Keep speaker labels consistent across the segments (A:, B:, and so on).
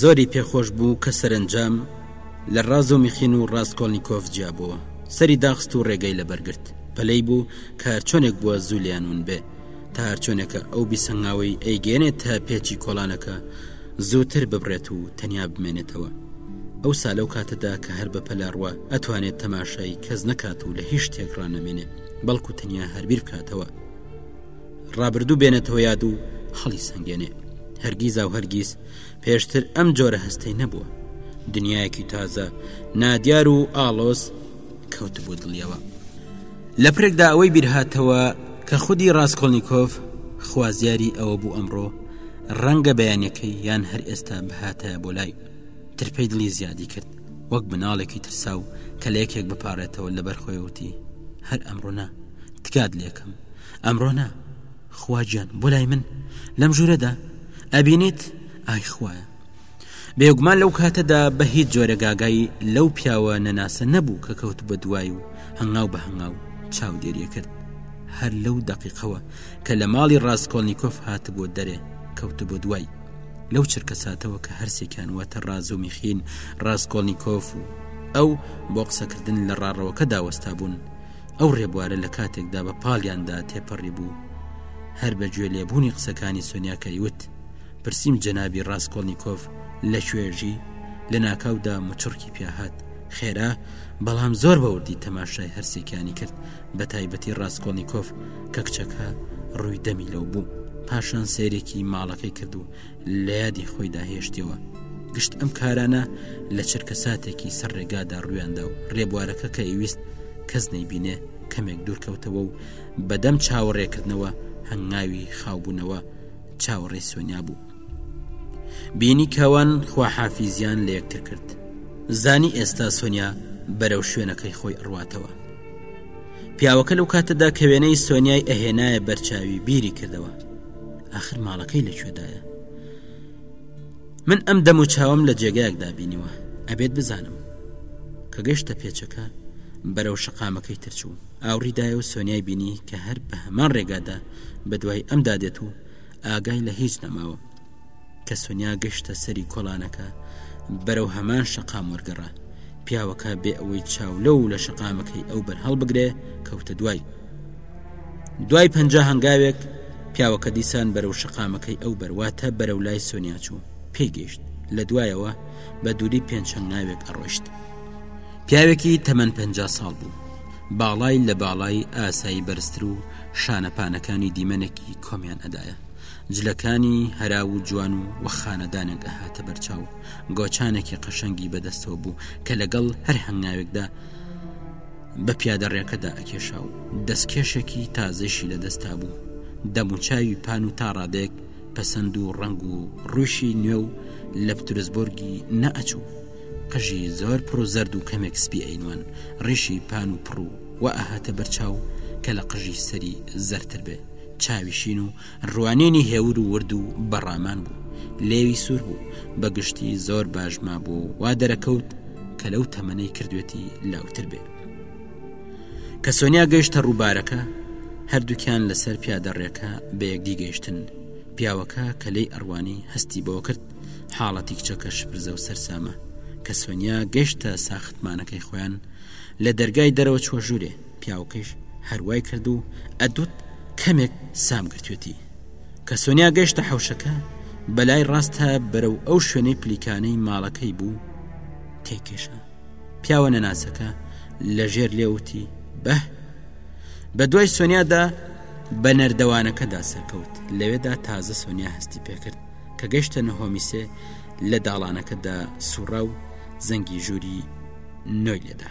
A: زۆری پێ خۆش بوو کە سەرەنجام لە ڕازۆ میخین و ڕاستکۆلنیکۆف جیا بۆوە. سەری داخست و ڕێگەی لە بەر گرت. پەلەی بوو کە هەر چۆنێک بووە زوو لێیان ون بێ. تا هەر چۆنێکە ئەو بیست هەنگاوەی ئەیگەیەنێتە پێچی کۆڵانەکە زووتر ببڕێت و تەنیا بمێنێتەوە. ئەوسا لەو کاتەدا کە هەر بە پەلە ڕوا ئەتوانێ تەماشای کەس نەکات و لە هیچ شتێک ڕا نەمێنێ بەڵکوو تەنیا هەر بیر بکاتەوە. ڕابردوو بێنێتەوە یاد و هەڵی سەنگێنێ. هەرگیزاو هەرگیز پێشتر ئەم جۆرە هەستەی نەبووە دنیایەکی تازە نادیار و ئاڵۆز کەوت بۆ دڵیەوە لە پرێکدا ئەوەی بیرهاتەوە کە خودی ڕاستکۆلنییکۆف خوازیاری ئەوە بوو ئەمڕۆ ڕەنگە بەیانەکەی یان هەر ئێستا بهاتە بۆ لای ترپەی دڵی زیادی کرد وەک مناڵێکی ترسا و کە لە یەکێک بپارێتەوە لەبەر خۆیوتی هەر ئەمڕۆنا تکات لێکم ئەمڕۆنا خوا گیان بۆ لای من لەم ژورەدا ئەبینیت ئای خوایە بێگومان لەو کاتەدا بە هیچ جۆرە گاگای لەو پیاوە نەناسە نەبوو کە کەوت بە دوای و هەنگاو بە هەنگاو چاودێریە کرد هەر لەو دقیقەوە کە لە ماڵی ڕاستکۆلنییکۆف هات بۆ دەرێ کەوت بۆ دوای لەو چرکە ساتەوە کە هەرسێکیان واتە ڕاز و میخین ڕاستکۆلنییکۆف و ئەو بۆ قسەکردن لە ڕاڕەوەکە داوەستا بوون ئەو ڕێبوارە لە کاتێکدا بە پاڵیاندا تێپەڕی بوو هەر بە گوێ لێبوونی قسەکانی سۆنیاکەی وت پرسییم جەنابی ڕاستکۆڵنییکۆف لە کوێژی لە ناکاودا مچڕکی پیاهات خێرا بەڵام زۆر بەوردی تەماشای هەرسێکیانی کرد بە تایبەتی ڕاستکۆڵنییکۆف کە کچەکە ڕووی دەمی لەو بوو پاشان سیرێکی ماڵەکەی کرد و لە یادی خۆیدا هێشتەوە گشت ئەم کارانە لە چرکە ساتێکی سەر ڕێگادا ڕویاندا و ڕێبوارەکە کە ئیویست کەس نەیبینێ کەمێک دوورکەوتەوە و بەدەم چاوەڕێکردنەوە هەنگاوی خاوبوونەوە چاوەڕێ سۆنیا بوو بینی کاوان خواحافیزیان لە یەکتر کرد زانی ئێستا سۆنیا بەرەو شوێنەکەی خۆی ئەڕواتەوە پیاوەکە لەو کاتەدا کە وێنەی سۆنیای ئەهێنایە بەرچاوی بیری کردەوە ئاخر ماڵەکەی لەکوێدایە من ئەم دەم و چاوم لە جێگایەکدا بینیوە ئەبێت بزانم کە گەشتە پێچەکە بەرەو شقامەکەی ترچوو ئاوریدایە و سۆنیای بینی کە هەر بە هەمان ڕێگادا بە دوای ئەمدا دێت و ئاگای لە هیچ نەماوە کە سۆنیا گەشتە سەری کۆڵانەکە بەرەو هەمان شەقام وەرگەڕا پیاوەکە بێ ئەوەی چاولە و لە شەقامەکەی ئەو بەرهەڵ بگرێ کەوتە دوای دوای پەنج هەنگاوێک پیاوەکە دیسان بەرەو شەقامەکەی ئەو بەرواتە بەرەو لای سۆنیا چوو پێگەیشت لە دوایەوە بە دووری پێنج هەنگاوێک ئەڕۆشت پیاوێکی تەمەەن پ ساڵ بوو باڵای لە باڵای ئاسایی بەرزتر و شانەپانەکانی دیمەنێکی کۆمیان ئەدایە جلەکانی هەرا و جوان و وە خانەدانێک ئەهاتە بەرچاو گۆچانێکی قەشەنگی بەدەستەوە بوو کە لەگەڵ هەر هەنگاوێکدا بە پیادە ڕێەکەدا ئەکێشا و دەستکێشێکی تازەشی لە دەستا بوو دەموچوی پان و تا ڕادێک پەسەند و ڕنگ و ڕوشی نوێ و لە پترسبۆرگی نەئەچوو قژی زۆر پڕ و زەرد و کەمێک سپی ئەینوان ڕیشی پان و پڕوو و ئەهاتە بەرچاو کە لە قژی سەری زەرتر بێ چاوی شین و ڕوانینی هێور و ورد و بەڕامان بوو لێوی سوور بوو بە گشتی زۆر باش مابوو وا دەرەکەوت کە لەو تەمەەی کردوێتی لاوتر بێ کە سۆنیا گەیشتە ڕووبارەکە هەردووکیان لەسەر پیادەڕێکە بە یەکدی گەیشتن پیاوەکە کە لی ئەڕوانی هەستی بۆ کرد حاڵەتی کچەکە شپرزە و سەرسامە کە سۆنیا گەشتە ساختمانەکەی خۆیان لە دەرگای دەرەوە چوە ژوورێ پیاوکەش هەر وای کرد و ئەدوت کەمێک سام گرتوێتی کە سۆنیا گەشتە حەوشەکە بەلای ڕاستە بەرەو ئەو شوێنەی پلیکانەی ماڵەکەی بوو تێکێشە پیاوە نەناسەکە لە ژێر لێوتی بە بە دوای سۆنیادا بە نەردەوانەکەدا سەرکەوت لەوێدا تازە سۆنیا هەستی پێکرد کە گەشتە نهۆمیسێ لە داڵانەکەدا سوڕا و زەنگی ژووری نۆی لێدا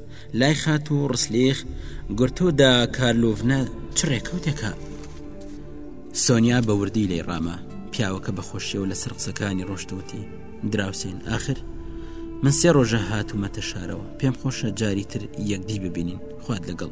A: لای خاتوو ڕسلیخ گرتۆ دا کارلوڤنە چ ڕێکەوتێکە؟ سۆنیا بە وردی لێی ڕاما پیاوەکە بە خۆشیەوە لەسەر قسەکانی ڕۆشتوتی دراوسێن ئاخر من سێ ڕۆژە هاتوومەتە شارەوە پێم خۆشە جاری تر یەکدی ببینین خوات لەگەڵ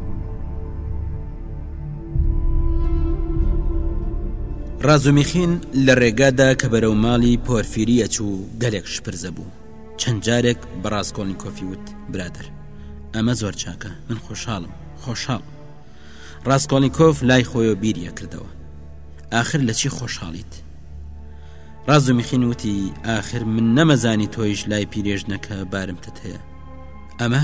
A: ڕازومیخین لە ڕێگادا کە بەرەو ماڵی پۆرفیریە چوو گەلێک شپرزە بوو چەند جارێک بەڕاستکۆڵین کۆفی وت برادر ئەمە زۆر چاکە من خۆشحاڵم خۆشحاڵ ڕاستکۆڵین کۆف لای خۆیەوە بیریە کردەوە آخر لە چی خۆشحاڵیت ڕازومیخین وتی آخر من نەمەزانی تۆیش لای پیرێژنەکە بارمتت هەیە ئەمە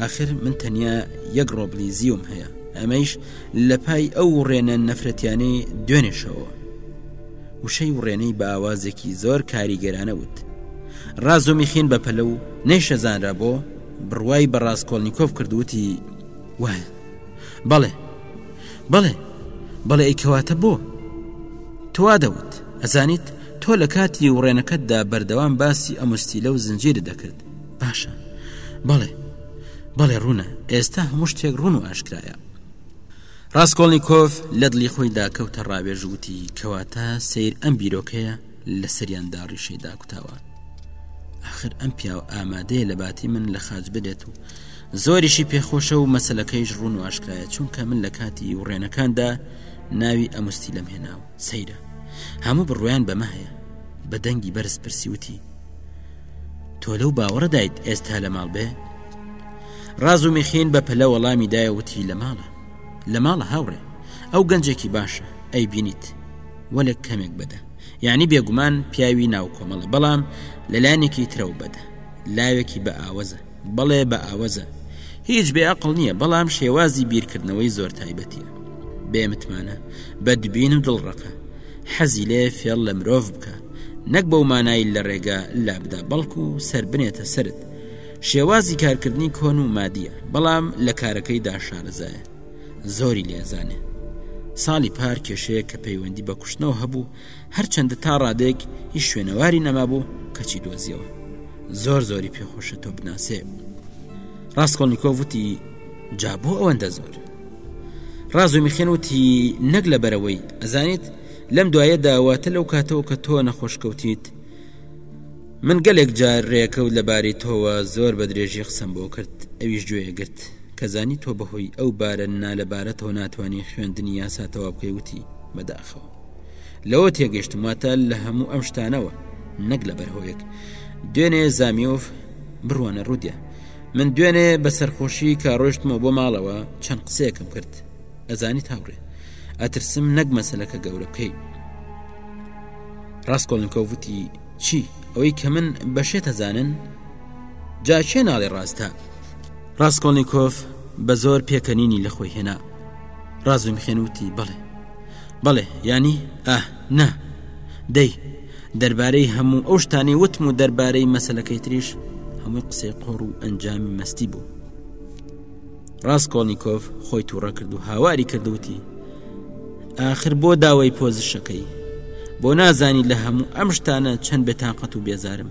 A: ئاخر من تەنیا یەک ڕۆبلی زیوم هەیە ئەمەیش لە پای ئەو ڕێنە نەفرەتیانەی دوێنێشەوە وشەی وڕێنەی بە ئاوازێکی زۆر کاریگەرانە وت ڕازۆ میخین بە پەلە و نەیشەزانرا بۆ بڕوای بە ڕاستکۆلنییکۆف کردوتی وایە بەڵێ بەڵێ بەڵێ ئەیکەواتە بۆ توا دەوت ئەزانیت تۆ لە کاتی وڕێنەکەتدا بەردەوام باسی ئەمستیلە و زنجیر دەکرد باشە بەڵێ بەڵێ ڕوونە ئێستا هەموو شتێک ڕوون و ئاشکرایە ڕاستکۆڵنییکۆف لە دڵی خۆی داکەوتە ڕاوێژ وتی کەواتە سیر ئەم بیرۆکەیە لە سەریاندا ڕیشەی داکوتاوە آخر ئەم پیاو ئامادەیە لە باتی من لە خاج بدێت و زۆریشی پێخۆشە و مەسلەکەیش ڕوون و ئاشکرایە چونکە من لە کاتی وڕێنەکاندا ناوی ئەموستی لەم هێناو سەیرە هەموو بڕویان بەمە هەیە بە دەنگی بەرز پرسیوتی تۆ لەو باوەڕدایت ئێستا لە ماڵ بێ ڕاز و میخین بە پەلە وەڵامی دایەوتی لە ماڵە لە ماڵە هاوڕێ ئەو گەنجێکی باشە ئەی بینیت وەلێک کەمێک بەدە یعنی بێگومان پیاوی ناو کۆمەڵە بەڵام لەلایەنێکی ترەو بەدە لاوێکی بە ئاوەزە بەڵێ بە ئاوەزە هیچ بێ ئەقڵ نییە بەڵام شێوازی بیرکردنەوەی زۆر تایبەتە بێ متمانە بە دبین و دڵڕەقە حەزی لێ فێڵ لە مرۆڤ بکە نەک بەو مانایی لە ڕێگە لابدا بەڵکو و سەر بنێتە سرت شێوازی کارکردنی کۆن و مادیە بەڵام لە کارەکەیدا شارەزایە زۆری لێزانێ ساڵی پار کێشەیە کە پەیوەندی بە کوشتنەوە هەبوو هەرچەندە تا ڕادەیەک هیچ شوێنەواری نەمابوو کەچی دۆزیەوە زۆر زۆری پێخۆشە تۆ بناسێ ڕاستکۆڵنییکۆ وتی جا بۆ ئەوەندە زۆر ڕازوی میخێن وتی نەک لە بەرەوەی ئەزانیت لەم دوایە داواتە لەو کاتەوە کە تۆ نەخۆشکەوتیت من گەلێک جار ڕێکەوت لەباری تۆوە زۆر بە درێژی قسەم بۆ کرد ئەویش گوێە گرت کەزانی تۆ بەهۆی ئەو بارە نالەبارەتەوە ناتوانانی خوێندنی یاساتەوە بکەی وتی بەداخەوە لەوە تێگەشتم واتە لە هەموو ئەم شتانەوە نەک لە بەرهۆیەک دوێنێ زامیۆف بڕوانە ڕودیا من دوێنێ بە سەرخۆشی کە ڕۆشتمە بۆ ماڵەوە چەند قسەیەکم کرد ئەزانی تاوڕێ ئەترسم نەک مەسلەکە گەورە بکەی ڕاستکۆلنکۆڤوتی چی ئەوەی کە من بەشێت هەزانن جا چێ ناڵێ ڕاستە ڕاستکۆلنیکۆف بە زۆر پێکەنینی لە خۆی هێنا ڕازوم خێنوتی بڵێ بەڵێ، یانی، ئاه، نا. دەی، دەربارەی هەموو ئەو شتانەی وتم و دەربارەی مەسەلەکەی تریش، هەمووی قسەی قۆڕ و ئەنجامی مەستی بوو. ڕاسکۆڵنیکۆف خۆی تووڕە کرد و هاواری کرد و وتی، ئاخر بۆ داوای پۆزشەکەی؟ بۆ نازانی لە هەموو ئەم شتانە چەند بێتاقەت و بێزارم؟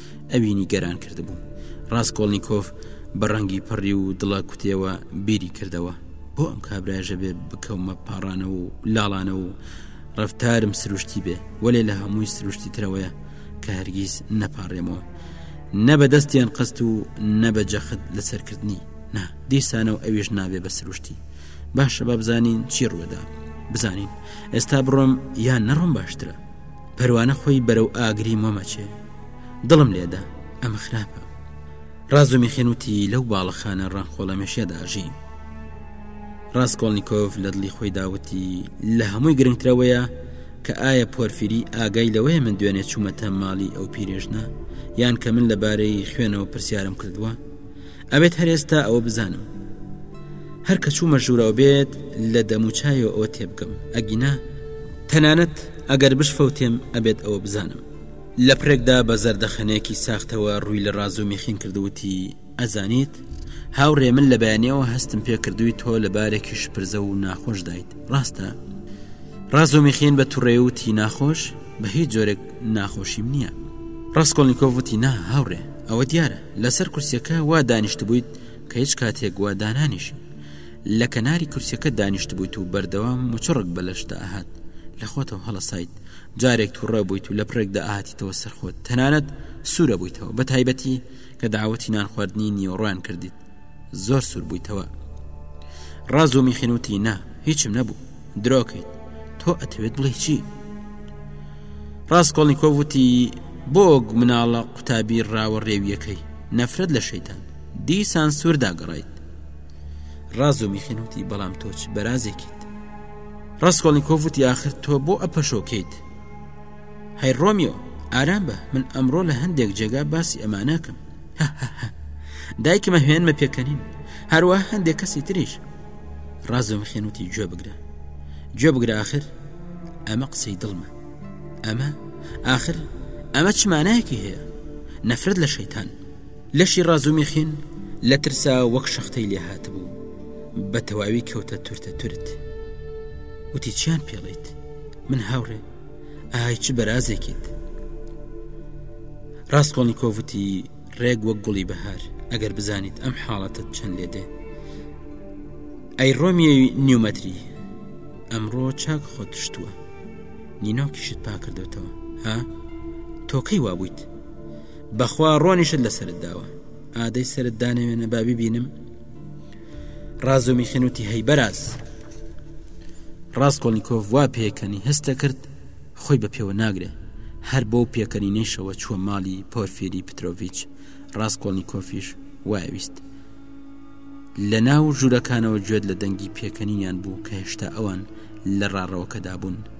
A: ئەوی نیگەران کردبوو ڕاستکۆڵنییکۆف بە ڕەنگی پەڕی و دڵە کوتێەوە بیری کردەوە بۆ ئەم کابراژە بێ بکەومە پاڕانەوە و لاڵانە و ڕفتارم سروشتی بێ وەێ لە هەمووی سروشتی ترەوەیە کە هەرگیز نەپارێمەوە نە بە دەستیان قست و نە بە جەخت لەسەرکردنی نا دیسانە و ئەویش نابێ بە سروشتی باشە بابزانین چی ڕوەدا بزانین ئێستا بڕۆم یان نەڕۆم باشترە پەروانە خۆی بەرەو ئاگری مۆمەچێ دڵم لێدا ئەمە خراپە ڕاز و میخێنوتی لەو باڵەخانە ڕانخۆڵە مێشێداژی ڕاستکۆڵنییکۆف لە دڵی خۆی داوتی لە هەمووی گرنگترەوەیە کە ئایا پۆرفیری ئاگای لەوەیە من دوێنێ چوومەتە ماڵی ئەو پیرێژنە یان کە من لەبارەی خوێنەوە پرسیارم کردووە ئەبێت هەر ئێستا ئەوە بزانم هەر کە چوومە ژوورەوە بێت لە دەموچایەوە ئەوە تێبگەم ئەگینا تەنانەت ئەگەر بشفەوتێم ئەبێت ئەوە بزانم لە پرێکدا بە زەردەخەنەیەکی ساختەوە ڕووی لە ڕازوو میخین کردووتی ئەزانیت هاوڕێ من لە بەیانەوە هەستم پێ کردووی تۆ لە بارێکی شپرزە و ناخۆش دایت ڕاستە ڕازوو میخین بە توڕێوتی ناخۆش بە هیچ جۆرێک ناخۆشیم نییە. ڕاسکۆلنیکۆف وتی، نا هاوڕێ، ئەوە دیارە، لەسەر کورسییەکە وا دانیشتبوویت کە هیچ کاتێک وا دانانیشی. لە کەناری کورسییەکە دانیشتبوویت و بەردەوام مچڕک بە لەشت دائەهات. لە خۆتەوە هەڵەسایت. جارێک تووڕە بوویت و لە پڕێک دائەهاتیتەوە سەر خۆت. تەنانەت سوورە بوویتەوە، بەتایبەتی کە داوەتی نانخواردنی نیوەڕۆیان کردیت. زۆر سوور بوویتەوە ڕاز و میخینوتی نا هیچم نەبوو درۆکەیت تۆ ئەتەوێت بڵێ چی ڕاستکۆڵنییکۆ وتی بۆگ مناڵە قوتابی ڕاوە ڕێویەکەی نەفرەت لە شەیتان دیسان سووردا گەڕیت ڕاز و میخینوتی بەڵام تۆچ بەرازێکیت ڕاستکۆڵنییکۆ وتی آخر تۆ بۆ ئەپەشۆکەیت هەی ڕۆمیۆ ئارام بە من ئەمڕۆ لە هەندێک جێگا باسی ئەمانەکەم دایکمە هێنمە پێکەنین هەروە هەندێک کەسی تریش ڕازم خێنوتی گوێ بگرە گوێ بگرە آخر ئەمە قسەی دڵمە ئەمە آخر ئەمە چمانایەکی هەیە نەفرەت لە شەیتان لەشی ڕازومی خین لە ترسا وەک شەختەی لێ هاتبوو بە تەواوی کەوتە تورتە تورت وتی چیان پێڵیت من هاوڕێ ئای چ بەرازێکیت ڕاستکۆڵنییکۆڤتی ڕێک وەک گوڵی بەهار ئەگەر بزانیت ئەم حاڵەتت چەند لێ دێ ئەی ڕۆمیە نیومەتری ئەمڕۆ چاک خۆت شتووە نینۆکیشت پاکردێتەوە ها تۆکەی وابوویت بەخوا ڕۆنیشت لە سرت داوە ئادەی سرت دانەوێنە بابی بینم ڕاز و میخنوتی هەی بەراز ڕاستکۆلنییکۆڤ وا پێکەنی هەستە کرد خۆی بە پێوە ناگرێ هەر بۆ پێکەنینەیشەوە چووە ماڵی پۆرفێری پترۆڤچ ڕاستکۆلنییکۆفیش وایویست لە ناو ژوورەکانەوە گوێت لە دەنگی پێکەنینیان بوو کە هێشتا ئەوان لە ڕاڕەوەکەدا بوون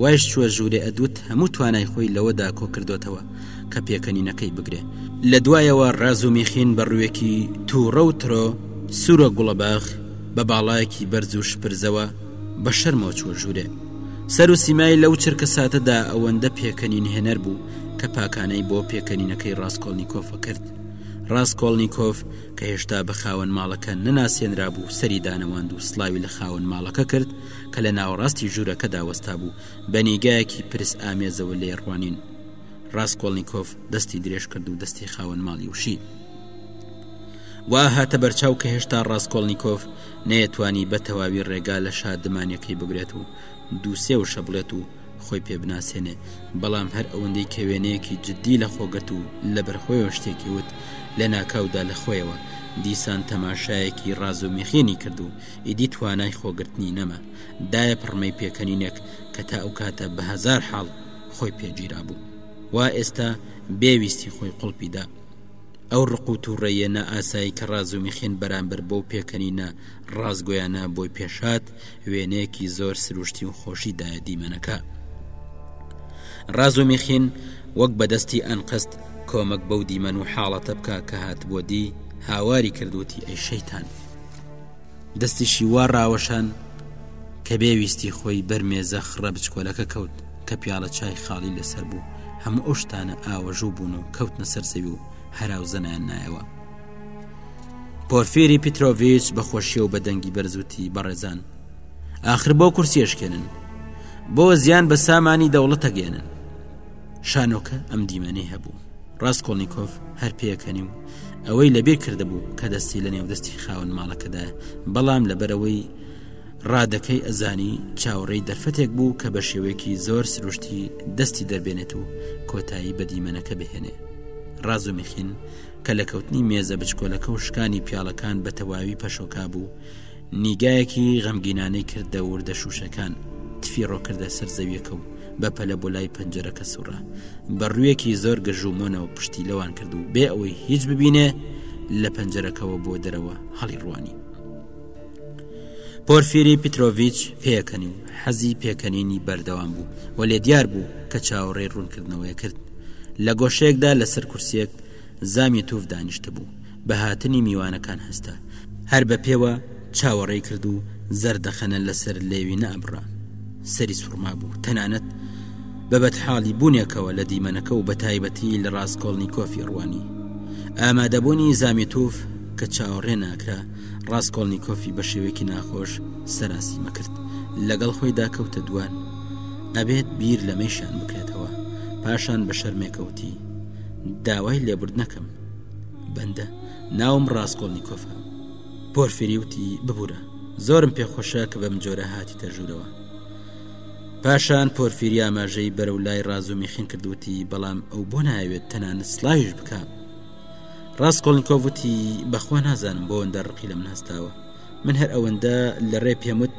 A: وایش چووە ژوورێ ئەدوت هەموو توانای خۆی لەوەدا کۆکردۆتەوە کە پێکەنینەکەی بگرێ لە دوایەوە ڕاز و میخین بە ڕووێکی تووڕە و ترۆ سوورە گوڵەباخ بە باڵایەکی بەرز و شپرزەوە بە شەرمەوە چووە ژوورێ سەر و سیمای لەو چرکە ساتەدا ئەوەندە پێکەنین هێنەر بوو کە پاکانەی بۆ پێکەنینەکەی ڕاستکۆڵنی کۆفە کرد ڕاست کۆڵنی کۆف کە هێشتا بە خاوەن ماڵەکە نەناسێنرا بوو سەری دانەواند و سلاوی لە خاوەن ماڵەکە کرد کە لە ناوەڕاستی ژوورەکەدا وەستابوو بە نیگایەکی پرس ئامێزەوە لێ ڕوانین ڕاستکۆڵنییکۆف دەستی درێژ کرد و دەستی خاوەن ماڵی وشی وا هاتە بەرچاو کە هێشتا ڕاستکۆڵنییکۆف نەیەتوانی بە تەواوی ڕێگا لە شادمانەکەی بگرێت و دووسێ و شەبڵێت و خۆی پێ بناسێنێ بەڵام هەر ئەوەندەی کە وێنەیەکی جددی لە خۆگرت و لە بەرخۆیەوە شتێکی وت لە ناکاودا لە خۆیەوە دیسان تەماشایەکی ڕازومیخێنی کرد و ئیدی توانای خۆگرتنی نەما، دایە پڕمەی پێکەنینێک کە تا ئەو کاتە بە هەزار حاڵ خۆی پێ گیرابوو. وا ئێستا بێ ویستی خۆی قوڵپی دا. ئەو ڕق و تووڕەییە نائاسایی کە ڕازومیخین بەرامبەر بەو پێکەنینە ڕاستگۆیانە بۆی پێشهات، وێنەیەکی زۆر سروشتی و خۆشی دایە دیمەنەکە. ڕازومیخین وەک بە دەستی ئەنقەست کۆمەک بەو دیمەن و حاڵەتە بکا کە هاتبووە دی، هاواری کرد وتی ئەی شەیتان! دەستیشی وا ڕاوەشان کە بێ ویستی خۆی بەر مێزە خڕە بچکۆلەکە کەوت کە پیاڵە چای خاڵی لەسەر بوو هەموو ئەو شتانە ئاوەژوو بوون و کەوتنە سەر زەوی و هەراوزەنایان نایەوە پۆرفێری پیتۆڤچ بە خۆشیە و بە دەنگی بەرزوتی بەڕێزان آخر بۆ کورسیشکێنن بۆ زیان بە سامانی دەوڵەتەگەێنن شانۆکە ئەم دیمەنەی هەبوو ڕاستکۆڵنییکۆف هەر پێکەنی و ئەوەی لەبیر کردبوو کە دەستی لە نێودەستی خاون ماڵەکەدا بەڵام لەبەرەوەی ڕادەکەی ئەزانی چاوەڕێی دەرفەتێک بوو کە بە شێوەیەکی زۆر سروشتی دەستی دەربێنێت و کۆتایی بە دیمەنەکە بهێنێ ڕاز و میخین کە لە کەوتنی مێزە بچکۆلەکە و شکانی پیاڵەکان بە تەواوی پەشۆکا بوو نیگایەکی غەمگینانەی کردە وردە شووشەکان تفی ڕۆکردە سەر زەویەکە و بە پەلە بۆ لای پەنجەرەکە سوڕا بە ڕوویەکی زۆر گەژوومۆنەوە پشتی لەوان کرد و بێ ئەوەی هیچ ببینێ لە پەنجەرەکەەوە بۆ دەرەوە هەڵی ڕوانی پۆرفیری پیتۆڤچ پێکەنی و حەزی پێکەنینی بەردەوام بوو و لێ دیار بوو کە چاوەڕێ ڕوونکردنەوەی کرد لە گۆشەیەکدا لەسەر کورسێک زامی توف دانیشتە بوو بە هاتنی میوانەکان هەستا هەر بە پێوە چاوەڕێی کرد و زەردەخەنە لەسەر لێوی نەئەبڕا سەری سوڕما بوو تەنانەت بە بەدحاڵی بوونێکەوە لە دیمەنەکە و بە تایبەتی لە ڕاستکۆڵنی کۆفی ڕوانی ئامادەبوونی زامی توف کە چاوەڕێ ناکرا ڕاستکۆڵنی کۆفی بە شێوەیەکی ناخۆش سەراسی مەکرد لەگەڵ خۆی داکەوتە دوان ئەبێت بیر لەمەیشان بکرێتەوە پاشان بە شەرمێکەوتی داوای لێبوردنەکەم بەندە ناوم ڕاستکۆڵنییکۆفە پۆرفری وتی ببوورە زۆرم پێخۆشە کە بەم جۆرە هاتی تەژوورەوە پاشان پۆرفیری ئاماژەی بەرەو لای ڕازو میخین کردوتی بەڵام ئەو بۆ ناوێت تەنانە سلاویش بکات ڕاستکۆلنکۆڤوتی بەخوا نازانم بۆ ئەندە ڕقی لەم ناستاوە من هەر ئەوەندە لە ڕێ پێموت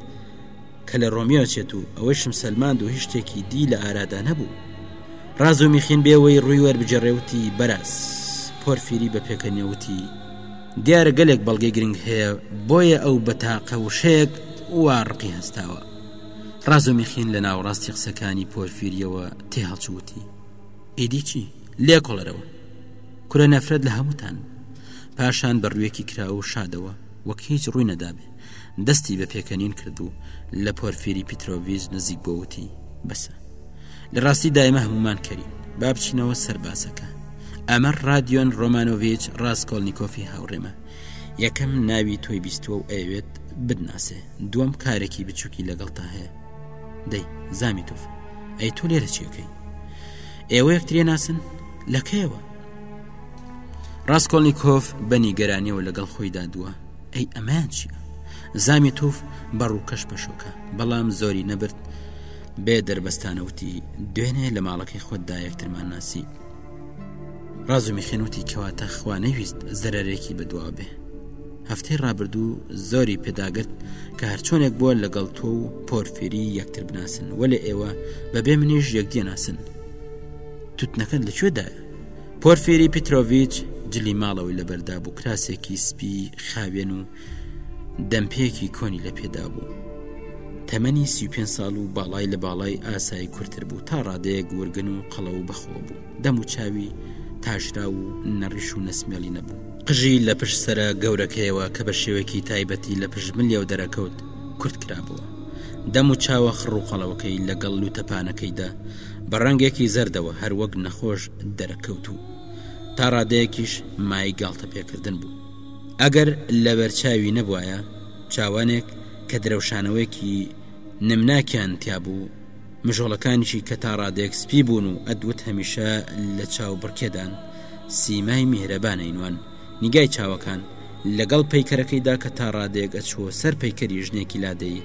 A: کە لە ڕۆمیۆچێت و ئەوەشم سەلماند و هیچ شتێکی دی لە ئارادا نەبوو ڕازومیخین بێ وەی ڕووی وەربجێڕێ وتی بەراز پۆرفیری بە پێکەنێ وتی دیارە گەلێک بەڵگەی گرنگ هەیە بۆیە ئەو بەتاقە وشەیەک وا ڕقی هەستاوە ڕازومیخین لە ناوەڕاستی قسەکانی پۆرفیریەوە تێ هەڵچووتی ئیدی چی لێ کۆڵەرەوە کورە نەفرەت لە هەمووتان پاشان بە ڕوێکی کرا و شادەوە وەک هیچ ڕووی نەدابێ، دەستی بە پێکەنین کرد و لە پۆرفیری پیترۆڤیچ نزیک بۆ وتی، بەسە. لە ڕاستی دا ئێمە هەموومان کەرین. با بچینەوە سەر باسەکە. ئەمە ڕادیۆن ڕۆمانۆڤیچ ڕاسکۆلنیکۆفی هاوڕێمە. یەکەم ناوی تۆی بیستووە و ئەیەوێت بتناسێ. دووەم کارێکی بچووکی لەگەڵتا هەیە. دەی زامیتۆف، ئەی تۆ لێرە چی ئەکەی؟ ئێوە یەکتری ناسن؟ لە کەیەوە؟ ڕاستکۆلنییکۆف بە نیگەرانیەوە لەگەڵ خۆیدا دووە ئەی ئەمان چیە زامی توف بە ڕووکەش پەشۆکە بەڵام زۆری نەبرد بێ دەربەستانەوتی دوێنێ لە ماڵەکەی خۆتدا یەکترمان ناسی ڕازمی خێنوتی کەواتە خوا نەویست زەرەرێکی بەدوا بێ هەفتەی ڕابردوو زۆری پێداگرت کە هەرچۆنێک بووە لەگەڵ تۆ و پۆرفێری یەکتر بناسن وە لە ئێوە بەبێ منیش یەکدیە ناسن توتنەکەت لە کوێ دایە؟ پۆرفیری پیتۆڤیچ جلی ماڵەوەی لەبەردابوو کراسێکی سپی خاوێن و دەمپێکی کۆنی لە پێدابوو. تەمەنی سی پێ ساڵ و باڵای لە باڵای ئاسایی کورتتر بوو تا ڕادەیە گورگن و قەڵە و بەخۆ بوو دەم و چاوی تاژرا و نەڕیش و نەسمێڵی نەبوو قژی لە پشت سرە گەورەکەیەوە کە بە شێوەکی تایبەتی لە پژملیەوە دەرەکەوت کورت کرابووە دەم و چاوە خڕووقەڵەوەکەی لەگەڵ لوتەپانەکەیدا بە ڕەنگێکی زەردەوە هەروەک نەخۆش دەرەکەوت و تا ڕادەیەکیش مای گاڵتە پێکردن بوو ئەگەر لەبەرچاوی نەبواە چاوانێک کە درەوشانەوەیەکی نمناکیان تیا بوو مژۆڵەکانیشی کە تا ڕادێک سپی بوون و ئەدوت هەمیشە لە چاو بڕکێدان سیمای میهرەبانەینوان نیگای چاوەکان لەگەڵ پەیکەرەکەیدا کە تا ڕادێک ئەچووە سەر پەیکەری ژنێکی لادەی